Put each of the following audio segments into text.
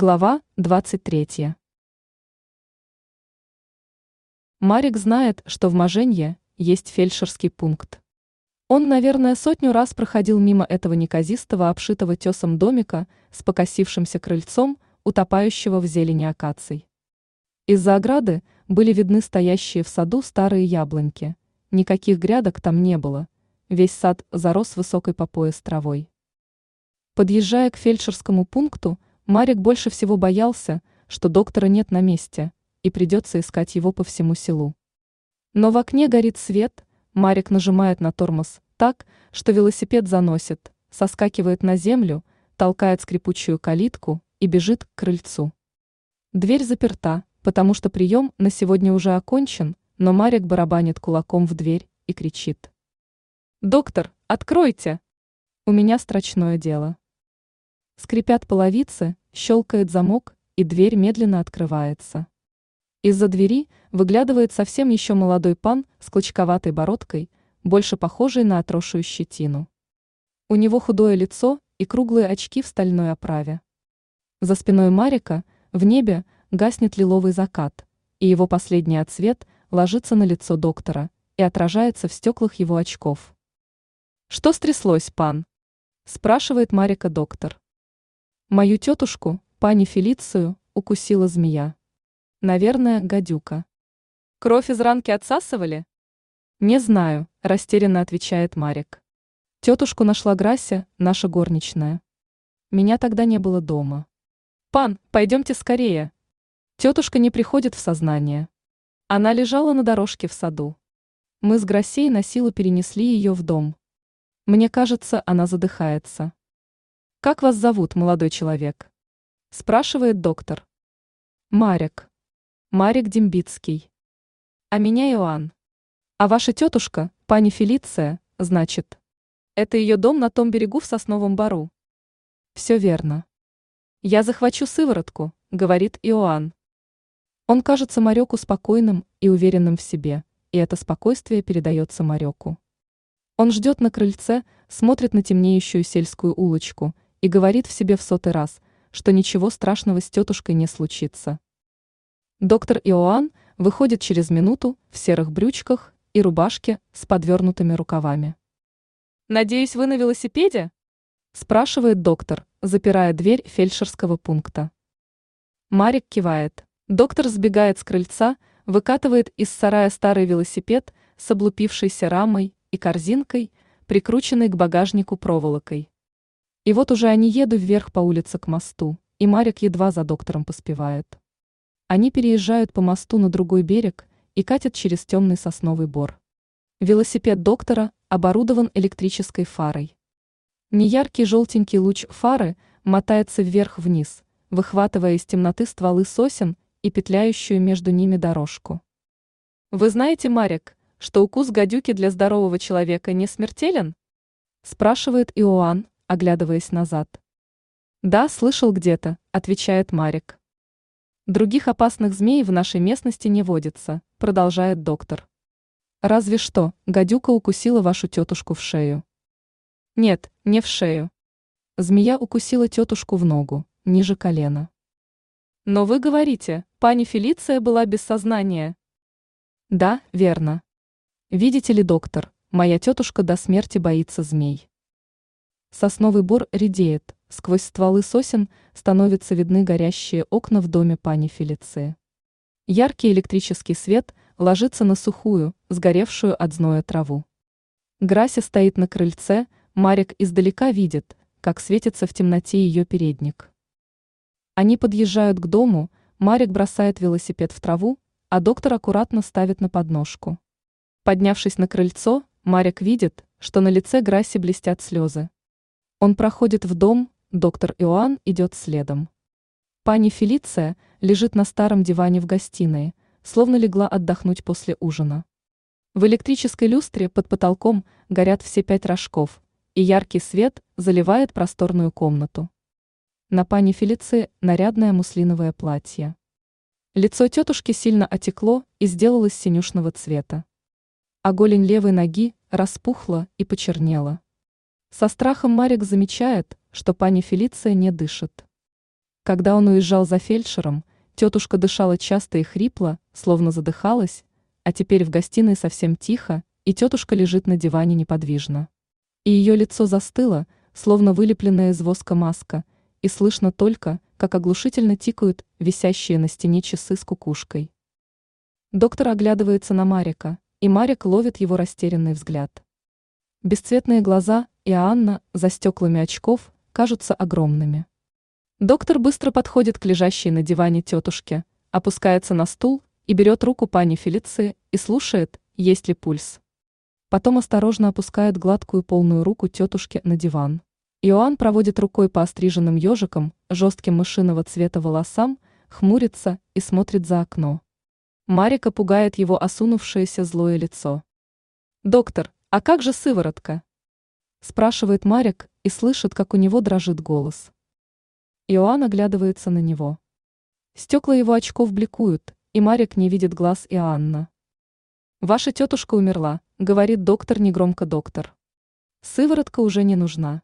Глава 23. Марик знает, что в Маженье есть фельдшерский пункт. Он, наверное, сотню раз проходил мимо этого неказистого, обшитого тесом домика с покосившимся крыльцом, утопающего в зелени акаций. Из-за ограды были видны стоящие в саду старые яблоньки. Никаких грядок там не было. Весь сад зарос высокой по пояс травой. Подъезжая к фельдшерскому пункту, Марик больше всего боялся, что доктора нет на месте, и придется искать его по всему селу. Но в окне горит свет, Марик нажимает на тормоз так, что велосипед заносит, соскакивает на землю, толкает скрипучую калитку и бежит к крыльцу. Дверь заперта, потому что прием на сегодня уже окончен, но Марик барабанит кулаком в дверь и кричит. «Доктор, откройте! У меня строчное дело». Скрипят половицы, щелкает замок, и дверь медленно открывается. Из-за двери выглядывает совсем еще молодой пан с клочковатой бородкой, больше похожий на отросшую щетину. У него худое лицо и круглые очки в стальной оправе. За спиной Марика в небе гаснет лиловый закат, и его последний отсвет ложится на лицо доктора и отражается в стеклах его очков. «Что стряслось, пан?» – спрашивает Марика доктор. Мою тетушку, пани Фелицию, укусила змея. Наверное, гадюка. Кровь из ранки отсасывали? Не знаю, растерянно отвечает Марик. Тетушку нашла Грася, наша горничная. Меня тогда не было дома. Пан, пойдемте скорее. Тетушка не приходит в сознание. Она лежала на дорожке в саду. Мы с Грасей на силу перенесли ее в дом. Мне кажется, она задыхается. «Как вас зовут, молодой человек?» – спрашивает доктор. «Марик. Марик Дембицкий. А меня Иоанн. А ваша тетушка, пани Фелиция, значит. Это ее дом на том берегу в Сосновом Бару?» «Все верно. Я захвачу сыворотку», – говорит Иоанн. Он кажется Мареку спокойным и уверенным в себе, и это спокойствие передается Мареку. Он ждет на крыльце, смотрит на темнеющую сельскую улочку – и говорит в себе в сотый раз, что ничего страшного с тетушкой не случится. Доктор Иоанн выходит через минуту в серых брючках и рубашке с подвернутыми рукавами. «Надеюсь, вы на велосипеде?» – спрашивает доктор, запирая дверь фельдшерского пункта. Марик кивает. Доктор сбегает с крыльца, выкатывает из сарая старый велосипед с облупившейся рамой и корзинкой, прикрученной к багажнику проволокой. И вот уже они едут вверх по улице к мосту, и Марик едва за доктором поспевает. Они переезжают по мосту на другой берег и катят через темный сосновый бор. Велосипед доктора оборудован электрической фарой. Неяркий желтенький луч фары мотается вверх-вниз, выхватывая из темноты стволы сосен и петляющую между ними дорожку. Вы знаете, Марик, что укус гадюки для здорового человека не смертелен? Спрашивает Иоанн, оглядываясь назад. «Да, слышал где-то», – отвечает Марик. «Других опасных змей в нашей местности не водится», – продолжает доктор. «Разве что, гадюка укусила вашу тетушку в шею». «Нет, не в шею. Змея укусила тетушку в ногу, ниже колена». «Но вы говорите, пани Фелиция была без сознания». «Да, верно. Видите ли, доктор, моя тетушка до смерти боится змей». Сосновый бор редеет, сквозь стволы сосен становятся видны горящие окна в доме пани Фелиции. Яркий электрический свет ложится на сухую, сгоревшую от зноя траву. Грася стоит на крыльце, Марик издалека видит, как светится в темноте ее передник. Они подъезжают к дому, Марик бросает велосипед в траву, а доктор аккуратно ставит на подножку. Поднявшись на крыльцо, Марик видит, что на лице Граси блестят слезы. Он проходит в дом, доктор Иоанн идет следом. Пани Фелиция лежит на старом диване в гостиной, словно легла отдохнуть после ужина. В электрической люстре под потолком горят все пять рожков, и яркий свет заливает просторную комнату. На пани Фелиции нарядное муслиновое платье. Лицо тетушки сильно отекло и сделалось синюшного цвета. А голень левой ноги распухла и почернела. Со страхом Марик замечает, что пани Фелиция не дышит. Когда он уезжал за фельдшером, тетушка дышала часто и хрипло, словно задыхалась, а теперь в гостиной совсем тихо, и тетушка лежит на диване неподвижно. И ее лицо застыло, словно вылепленная из воска маска, и слышно только, как оглушительно тикают висящие на стене часы с кукушкой. Доктор оглядывается на Марика, и Марик ловит его растерянный взгляд. Бесцветные глаза и Анна за стеклами очков кажутся огромными. Доктор быстро подходит к лежащей на диване тетушке, опускается на стул и берет руку пани Фелиции и слушает, есть ли пульс. Потом осторожно опускает гладкую полную руку тетушки на диван. Иоанн проводит рукой по остриженным ежикам, жестким мышиного цвета волосам, хмурится и смотрит за окно. Марика пугает его осунувшееся злое лицо. «Доктор, а как же сыворотка?» Спрашивает Марик и слышит, как у него дрожит голос. Иоанн оглядывается на него. Стекла его очков бликуют, и Марик не видит глаз Иоанна. «Ваша тетушка умерла», — говорит доктор негромко доктор. «Сыворотка уже не нужна».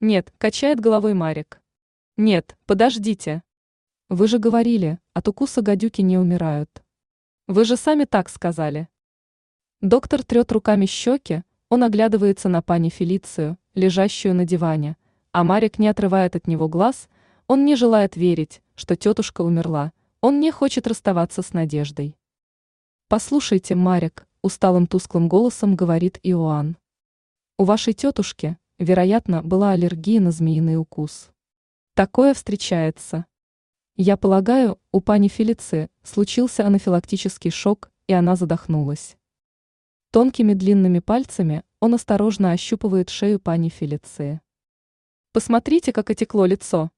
«Нет», — качает головой Марик. «Нет, подождите». «Вы же говорили, от укуса гадюки не умирают». «Вы же сами так сказали». Доктор трет руками щеки, он оглядывается на пани Фелицию, лежащую на диване, а Марик не отрывает от него глаз, он не желает верить, что тетушка умерла, он не хочет расставаться с надеждой. «Послушайте, Марик», – усталым тусклым голосом говорит Иоанн. «У вашей тетушки, вероятно, была аллергия на змеиный укус. Такое встречается. Я полагаю, у пани Фелиции случился анафилактический шок, и она задохнулась». Тонкими длинными пальцами он осторожно ощупывает шею пани Фелиции. «Посмотрите, как отекло лицо.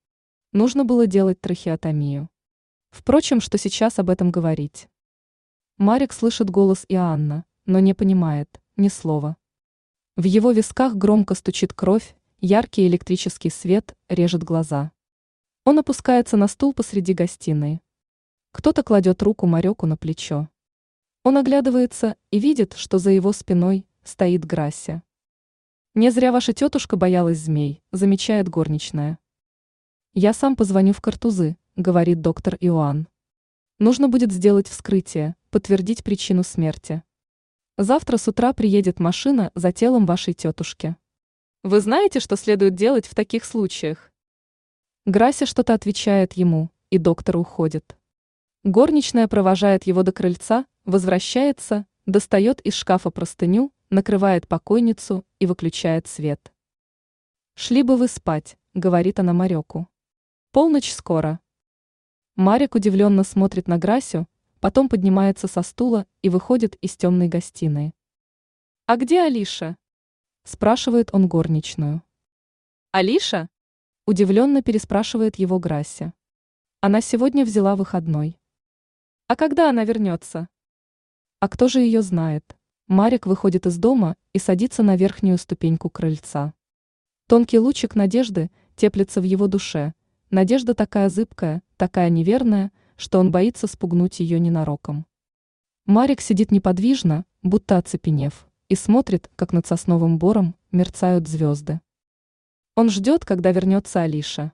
Нужно было делать трахеотомию. Впрочем, что сейчас об этом говорить?» Марик слышит голос Иоанна, но не понимает ни слова. В его висках громко стучит кровь, яркий электрический свет режет глаза. Он опускается на стул посреди гостиной. Кто-то кладет руку Мареку на плечо. Он оглядывается и видит, что за его спиной стоит Грася. «Не зря ваша тетушка боялась змей», замечает горничная. «Я сам позвоню в картузы», говорит доктор Иоанн. Нужно будет сделать вскрытие, подтвердить причину смерти. Завтра с утра приедет машина за телом вашей тетушки. Вы знаете, что следует делать в таких случаях? Грася что-то отвечает ему, и доктор уходит. Горничная провожает его до крыльца, возвращается, достает из шкафа простыню, накрывает покойницу и выключает свет. «Шли бы вы спать», — говорит она Мареку. «Полночь скоро». Марик удивленно смотрит на Грасю, потом поднимается со стула и выходит из темной гостиной. «А где Алиша?» – спрашивает он горничную. «Алиша?» – удивленно переспрашивает его Грася. Она сегодня взяла выходной. «А когда она вернется?» «А кто же ее знает?» Марик выходит из дома и садится на верхнюю ступеньку крыльца. Тонкий лучик надежды теплится в его душе, Надежда такая зыбкая, такая неверная, что он боится спугнуть ее ненароком. Марик сидит неподвижно, будто оцепенев, и смотрит, как над сосновым бором мерцают звезды. Он ждет, когда вернется Алиша.